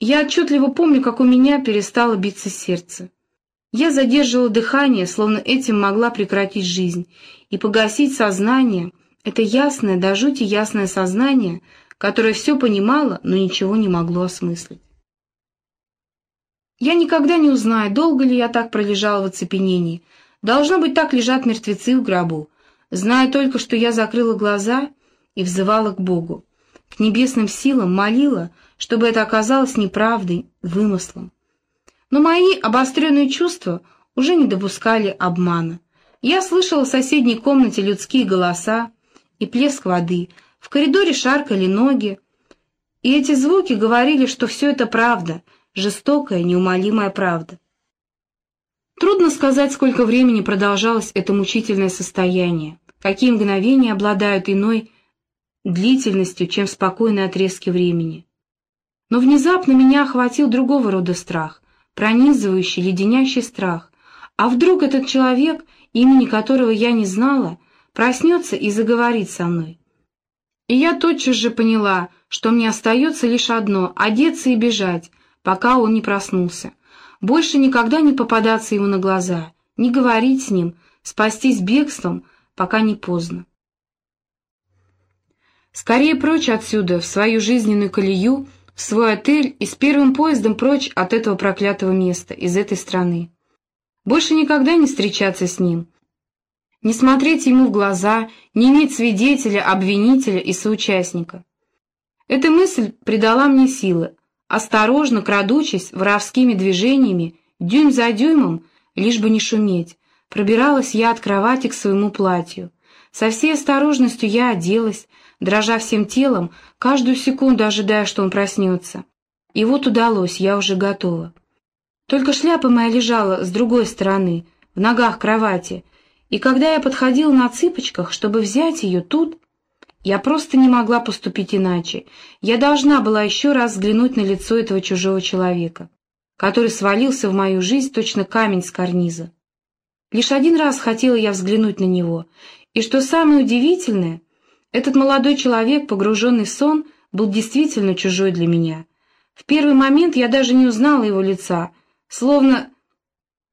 Я отчетливо помню, как у меня перестало биться сердце. Я задерживала дыхание, словно этим могла прекратить жизнь, и погасить сознание, это ясное, до жути ясное сознание, которое все понимало, но ничего не могло осмыслить. Я никогда не узнаю, долго ли я так пролежала в оцепенении. Должно быть, так лежат мертвецы в гробу. Знаю только, что я закрыла глаза и взывала к Богу, к небесным силам, молила, чтобы это оказалось неправдой, вымыслом. Но мои обостренные чувства уже не допускали обмана. Я слышала в соседней комнате людские голоса и плеск воды, в коридоре шаркали ноги, и эти звуки говорили, что все это правда, жестокая, неумолимая правда. Трудно сказать, сколько времени продолжалось это мучительное состояние, какие мгновения обладают иной длительностью, чем спокойные отрезки времени. Но внезапно меня охватил другого рода страх, пронизывающий, леденящий страх. А вдруг этот человек, имени которого я не знала, проснется и заговорит со мной? И я тотчас же поняла, что мне остается лишь одно — одеться и бежать, пока он не проснулся. Больше никогда не попадаться ему на глаза, не говорить с ним, спастись бегством, пока не поздно. Скорее прочь отсюда, в свою жизненную колею, в свой отель и с первым поездом прочь от этого проклятого места, из этой страны. Больше никогда не встречаться с ним, не смотреть ему в глаза, не иметь свидетеля, обвинителя и соучастника. Эта мысль придала мне силы. Осторожно, крадучись, воровскими движениями, дюйм за дюймом, лишь бы не шуметь, пробиралась я от кровати к своему платью. Со всей осторожностью я оделась, дрожа всем телом, каждую секунду ожидая, что он проснется. И вот удалось, я уже готова. Только шляпа моя лежала с другой стороны, в ногах кровати, и когда я подходила на цыпочках, чтобы взять ее тут, я просто не могла поступить иначе. Я должна была еще раз взглянуть на лицо этого чужого человека, который свалился в мою жизнь точно камень с карниза. Лишь один раз хотела я взглянуть на него, и что самое удивительное, этот молодой человек, погруженный в сон, был действительно чужой для меня. В первый момент я даже не узнала его лица, словно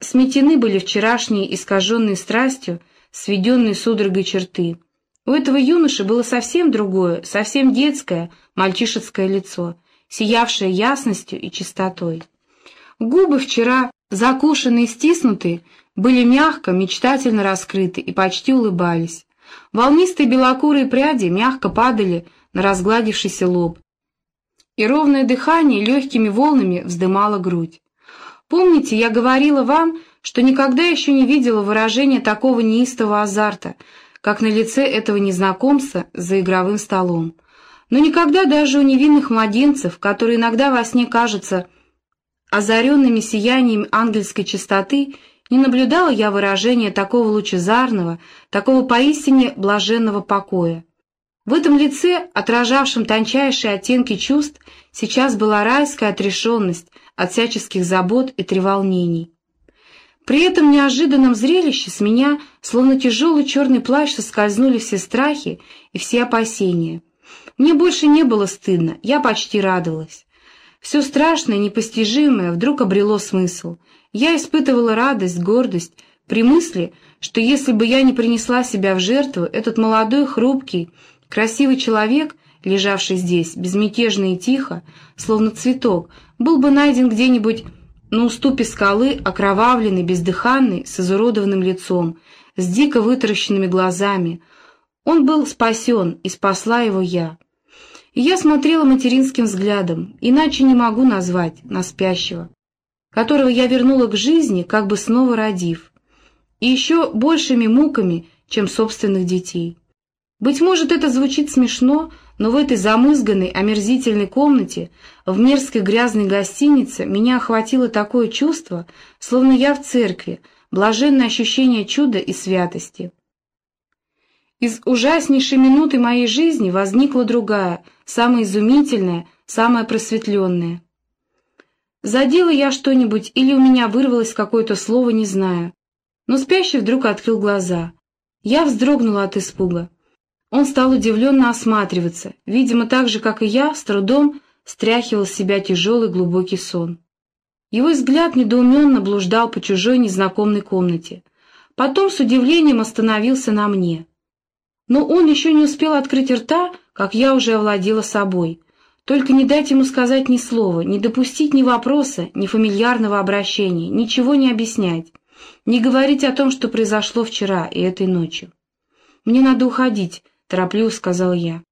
сметены были вчерашние искаженные страстью, сведенные судорогой черты. У этого юноши было совсем другое, совсем детское, мальчишеское лицо, сиявшее ясностью и чистотой. Губы вчера, закушенные и стиснутые, были мягко, мечтательно раскрыты и почти улыбались. Волнистые белокурые пряди мягко падали на разгладившийся лоб, и ровное дыхание легкими волнами вздымало грудь. Помните, я говорила вам, что никогда еще не видела выражения такого неистового азарта, как на лице этого незнакомца за игровым столом. Но никогда даже у невинных младенцев, которые иногда во сне кажутся озаренными сиянием ангельской чистоты, не наблюдала я выражения такого лучезарного, такого поистине блаженного покоя. В этом лице, отражавшем тончайшие оттенки чувств, сейчас была райская отрешенность от всяческих забот и треволнений. При этом неожиданном зрелище с меня, словно тяжелый черный плащ, соскользнули все страхи и все опасения. Мне больше не было стыдно, я почти радовалась. Все страшное, непостижимое вдруг обрело смысл — я испытывала радость, гордость при мысли, что если бы я не принесла себя в жертву, этот молодой, хрупкий, красивый человек, лежавший здесь, безмятежно и тихо, словно цветок, был бы найден где-нибудь на уступе скалы, окровавленный, бездыханный, с изуродованным лицом, с дико вытаращенными глазами. Он был спасен, и спасла его я. И я смотрела материнским взглядом, иначе не могу назвать, на спящего которого я вернула к жизни, как бы снова родив, и еще большими муками, чем собственных детей. Быть может, это звучит смешно, но в этой замызганной, омерзительной комнате, в мерзкой грязной гостинице меня охватило такое чувство, словно я в церкви, блаженное ощущение чуда и святости. Из ужаснейшей минуты моей жизни возникла другая, самая изумительная, самая просветленная. Задела я что-нибудь или у меня вырвалось какое-то слово, не знаю. Но спящий вдруг открыл глаза. Я вздрогнула от испуга. Он стал удивленно осматриваться, видимо, так же, как и я, с трудом стряхивал с себя тяжелый глубокий сон. Его взгляд недоуменно блуждал по чужой незнакомой комнате. Потом с удивлением остановился на мне. Но он еще не успел открыть рта, как я уже овладела собой. Только не дать ему сказать ни слова, не допустить ни вопроса, ни фамильярного обращения, ничего не объяснять, не говорить о том, что произошло вчера и этой ночью. «Мне надо уходить», — торопливо сказал я.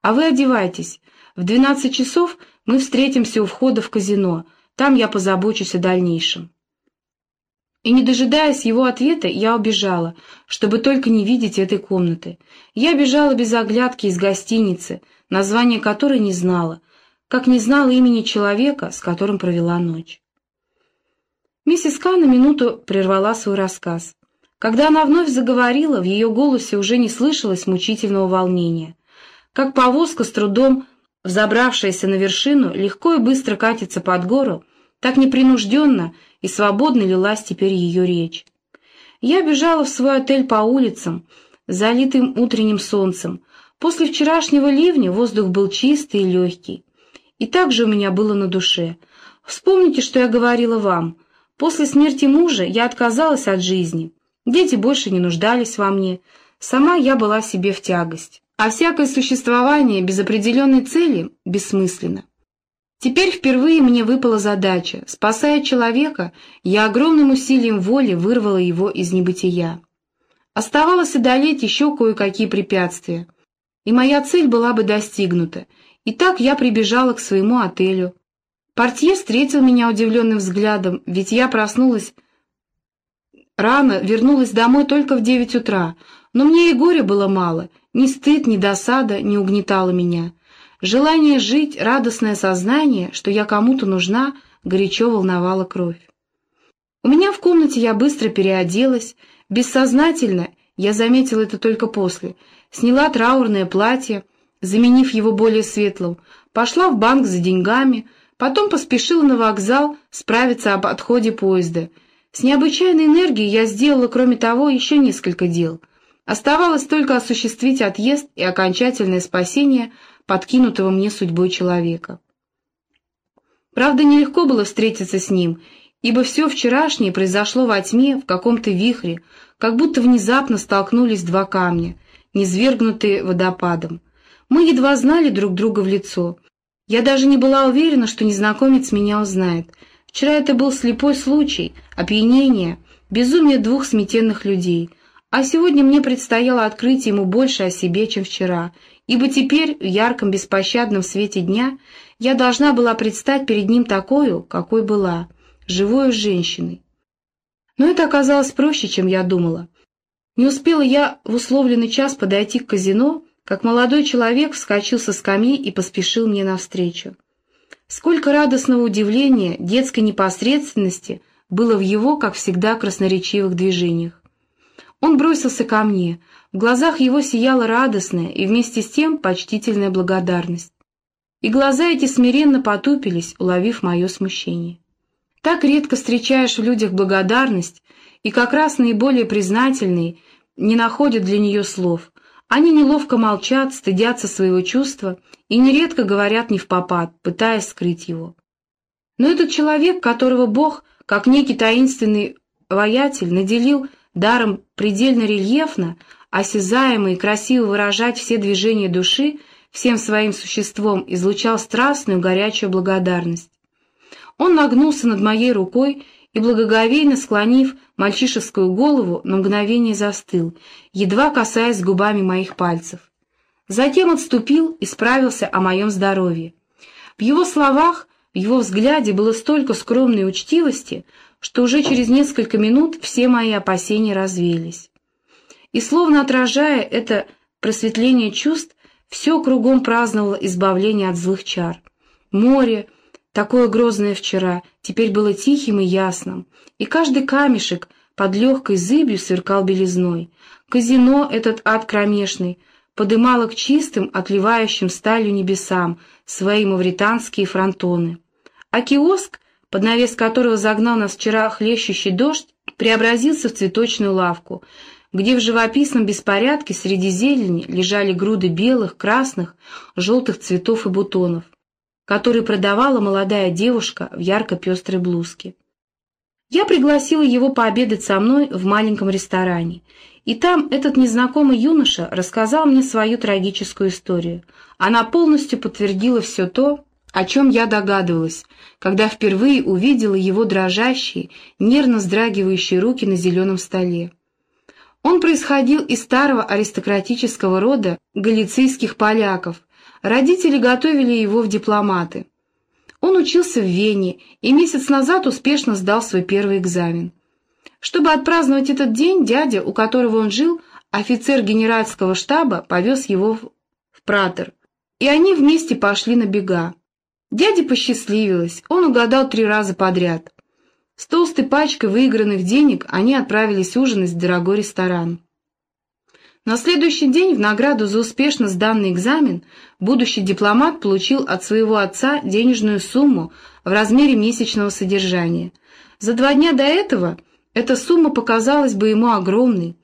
«А вы одевайтесь. В двенадцать часов мы встретимся у входа в казино, там я позабочусь о дальнейшем. И не дожидаясь его ответа, я убежала, чтобы только не видеть этой комнаты. Я бежала без оглядки из гостиницы, название которой не знала, как не знала имени человека, с которым провела ночь. Миссис Ка на минуту прервала свой рассказ. Когда она вновь заговорила, в ее голосе уже не слышалось мучительного волнения. Как повозка с трудом взобравшаяся на вершину, легко и быстро катится под гору, так непринужденно и свободно лилась теперь ее речь. Я бежала в свой отель по улицам, залитым утренним солнцем. После вчерашнего ливня воздух был чистый и легкий. И так же у меня было на душе. Вспомните, что я говорила вам. После смерти мужа я отказалась от жизни. Дети больше не нуждались во мне. Сама я была себе в тягость а всякое существование без определенной цели бессмысленно. Теперь впервые мне выпала задача. Спасая человека, я огромным усилием воли вырвала его из небытия. Оставалось одолеть еще кое-какие препятствия, и моя цель была бы достигнута. И так я прибежала к своему отелю. Портье встретил меня удивленным взглядом, ведь я проснулась рано, вернулась домой только в девять утра, но мне и горя было мало — ни стыд, ни досада не угнетало меня. Желание жить, радостное сознание, что я кому-то нужна, горячо волновало кровь. У меня в комнате я быстро переоделась, бессознательно, я заметила это только после, сняла траурное платье, заменив его более светлым, пошла в банк за деньгами, потом поспешила на вокзал справиться об отходе поезда. С необычайной энергией я сделала, кроме того, еще несколько дел — Оставалось только осуществить отъезд и окончательное спасение подкинутого мне судьбой человека. Правда, нелегко было встретиться с ним, ибо все вчерашнее произошло во тьме, в каком-то вихре, как будто внезапно столкнулись два камня, низвергнутые водопадом. Мы едва знали друг друга в лицо. Я даже не была уверена, что незнакомец меня узнает. Вчера это был слепой случай, опьянение, безумие двух сметенных людей — а сегодня мне предстояло открыть ему больше о себе, чем вчера, ибо теперь, в ярком беспощадном свете дня, я должна была предстать перед ним такой, какой была, живой женщиной. Но это оказалось проще, чем я думала. Не успела я в условленный час подойти к казино, как молодой человек вскочил со скамьи и поспешил мне навстречу. Сколько радостного удивления, детской непосредственности было в его, как всегда, красноречивых движениях. Он бросился ко мне. В глазах его сияла радостная и вместе с тем почтительная благодарность. И глаза эти смиренно потупились, уловив мое смущение. Так редко встречаешь в людях благодарность, и как раз наиболее признательные не находят для нее слов. Они неловко молчат, стыдятся своего чувства и нередко говорят не в попад, пытаясь скрыть его. Но этот человек, которого Бог, как некий таинственный воятель, наделил даром предельно рельефно, осязаемо и красиво выражать все движения души, всем своим существом излучал страстную горячую благодарность. Он нагнулся над моей рукой и, благоговейно склонив мальчишескую голову, на мгновение застыл, едва касаясь губами моих пальцев. Затем отступил и справился о моем здоровье. В его словах, в его взгляде было столько скромной учтивости, что уже через несколько минут все мои опасения развеялись. И словно отражая это просветление чувств, все кругом праздновало избавление от злых чар. Море, такое грозное вчера, теперь было тихим и ясным, и каждый камешек под легкой зыбью сверкал белизной. Казино, этот ад кромешный, подымало к чистым, отливающим сталью небесам свои мавританские фронтоны. А киоск, под навес которого загнал нас вчера хлещущий дождь, преобразился в цветочную лавку, где в живописном беспорядке среди зелени лежали груды белых, красных, желтых цветов и бутонов. Который продавала молодая девушка в ярко-пестрой блузке. Я пригласила его пообедать со мной в маленьком ресторане, и там этот незнакомый юноша рассказал мне свою трагическую историю. Она полностью подтвердила все то, о чем я догадывалась, когда впервые увидела его дрожащие, нервно вздрагивающие руки на зеленом столе. Он происходил из старого аристократического рода галицийских поляков. Родители готовили его в дипломаты. Он учился в Вене и месяц назад успешно сдал свой первый экзамен. Чтобы отпраздновать этот день, дядя, у которого он жил, офицер генеральского штаба, повез его в Пратер, и они вместе пошли на бега. Дяде посчастливилось, он угадал три раза подряд. С толстой пачкой выигранных денег они отправились ужинать в дорогой ресторан. На следующий день в награду за успешно сданный экзамен будущий дипломат получил от своего отца денежную сумму в размере месячного содержания. За два дня до этого эта сумма показалась бы ему огромной,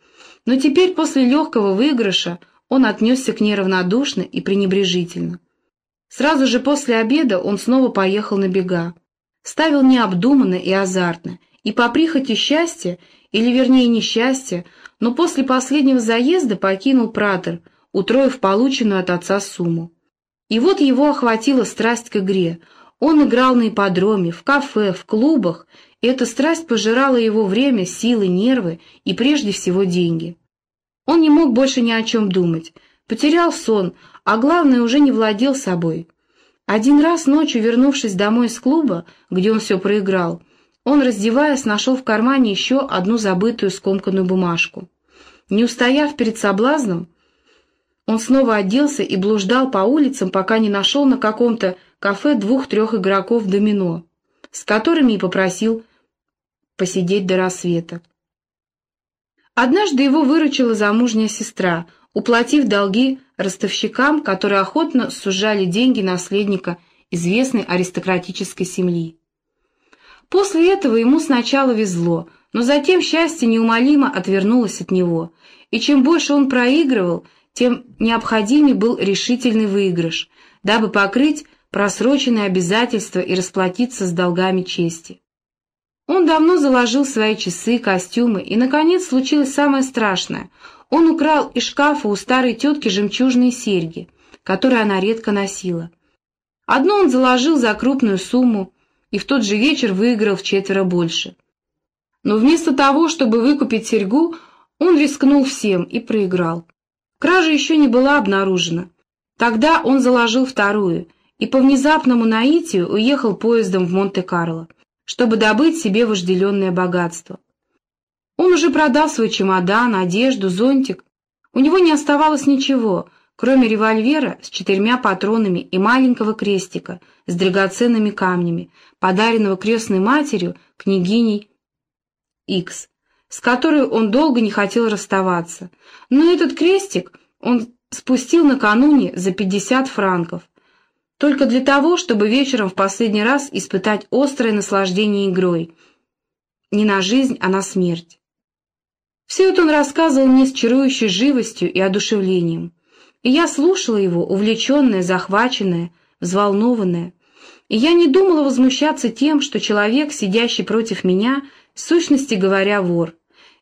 но теперь после легкого выигрыша он отнесся к ней равнодушно и пренебрежительно. Сразу же после обеда он снова поехал на бега ставил необдуманно и азартно, и по прихоти счастья, или вернее несчастья, но после последнего заезда покинул Пратер, утроив полученную от отца сумму. И вот его охватила страсть к игре. Он играл на ипподроме, в кафе, в клубах, и эта страсть пожирала его время, силы, нервы и прежде всего деньги. Он не мог больше ни о чем думать, потерял сон, а главное, уже не владел собой. Один раз ночью, вернувшись домой из клуба, где он все проиграл, он, раздеваясь, нашел в кармане еще одну забытую скомканную бумажку. Не устояв перед соблазном, он снова оделся и блуждал по улицам, пока не нашел на каком-то кафе двух-трех игроков домино, с которыми и попросил посидеть до рассвета. Однажды его выручила замужняя сестра, уплатив долги ростовщикам, которые охотно сужали деньги наследника известной аристократической семьи. После этого ему сначала везло, но затем счастье неумолимо отвернулось от него, и чем больше он проигрывал, тем необходимее был решительный выигрыш, дабы покрыть просроченные обязательства и расплатиться с долгами чести. Он давно заложил свои часы, костюмы, и, наконец, случилось самое страшное — он украл из шкафа у старой тетки жемчужные серьги, которые она редко носила. Одну он заложил за крупную сумму и в тот же вечер выиграл в четверо больше. Но вместо того, чтобы выкупить серьгу, он рискнул всем и проиграл. Кража еще не была обнаружена. Тогда он заложил вторую и по внезапному наитию уехал поездом в Монте-Карло, чтобы добыть себе вожделенное богатство. Он уже продал свой чемодан, одежду, зонтик. У него не оставалось ничего, кроме револьвера с четырьмя патронами и маленького крестика с драгоценными камнями, подаренного крестной матерью княгиней Икс, с которой он долго не хотел расставаться. Но этот крестик он спустил накануне за пятьдесят франков, только для того, чтобы вечером в последний раз испытать острое наслаждение игрой. Не на жизнь, а на смерть. Все это он рассказывал мне с чарующей живостью и одушевлением. И я слушала его, увлеченная, захваченная, взволнованная. И я не думала возмущаться тем, что человек, сидящий против меня, в сущности говоря, вор.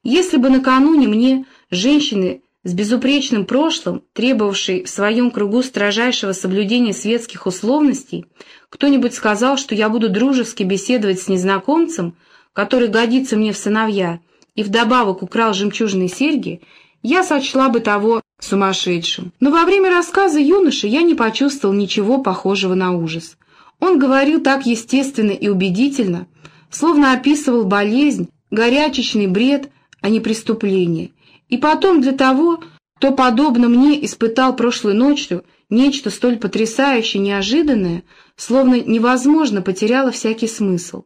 Если бы накануне мне, женщины с безупречным прошлым, требовавшей в своем кругу строжайшего соблюдения светских условностей, кто-нибудь сказал, что я буду дружески беседовать с незнакомцем, который годится мне в сыновья, и вдобавок украл жемчужные серьги, я сочла бы того сумасшедшим. Но во время рассказа юноши я не почувствовал ничего похожего на ужас. Он говорил так естественно и убедительно, словно описывал болезнь, горячечный бред, а не преступление. И потом для того, кто, подобно мне, испытал прошлой ночью нечто столь потрясающе неожиданное, словно невозможно потеряло всякий смысл.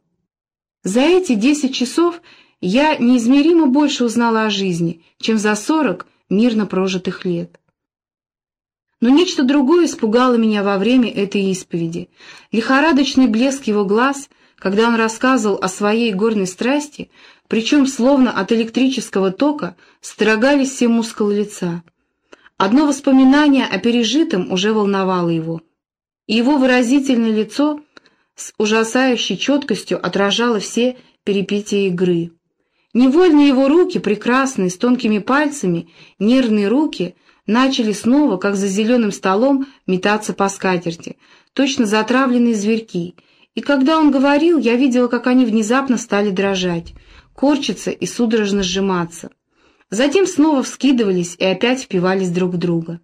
За эти десять часов я неизмеримо больше узнала о жизни, чем за сорок мирно прожитых лет. Но нечто другое испугало меня во время этой исповеди. Лихорадочный блеск его глаз, когда он рассказывал о своей горной страсти, причем словно от электрического тока строгались все мускулы лица. Одно воспоминание о пережитом уже волновало его. и его выразительное лицо с ужасающей четкостью отражало все перипетии игры. Невольно его руки, прекрасные, с тонкими пальцами, нервные руки, начали снова, как за зеленым столом, метаться по скатерти, точно затравленные зверьки, и когда он говорил, я видела, как они внезапно стали дрожать, корчиться и судорожно сжиматься. Затем снова вскидывались и опять впивались друг в друга.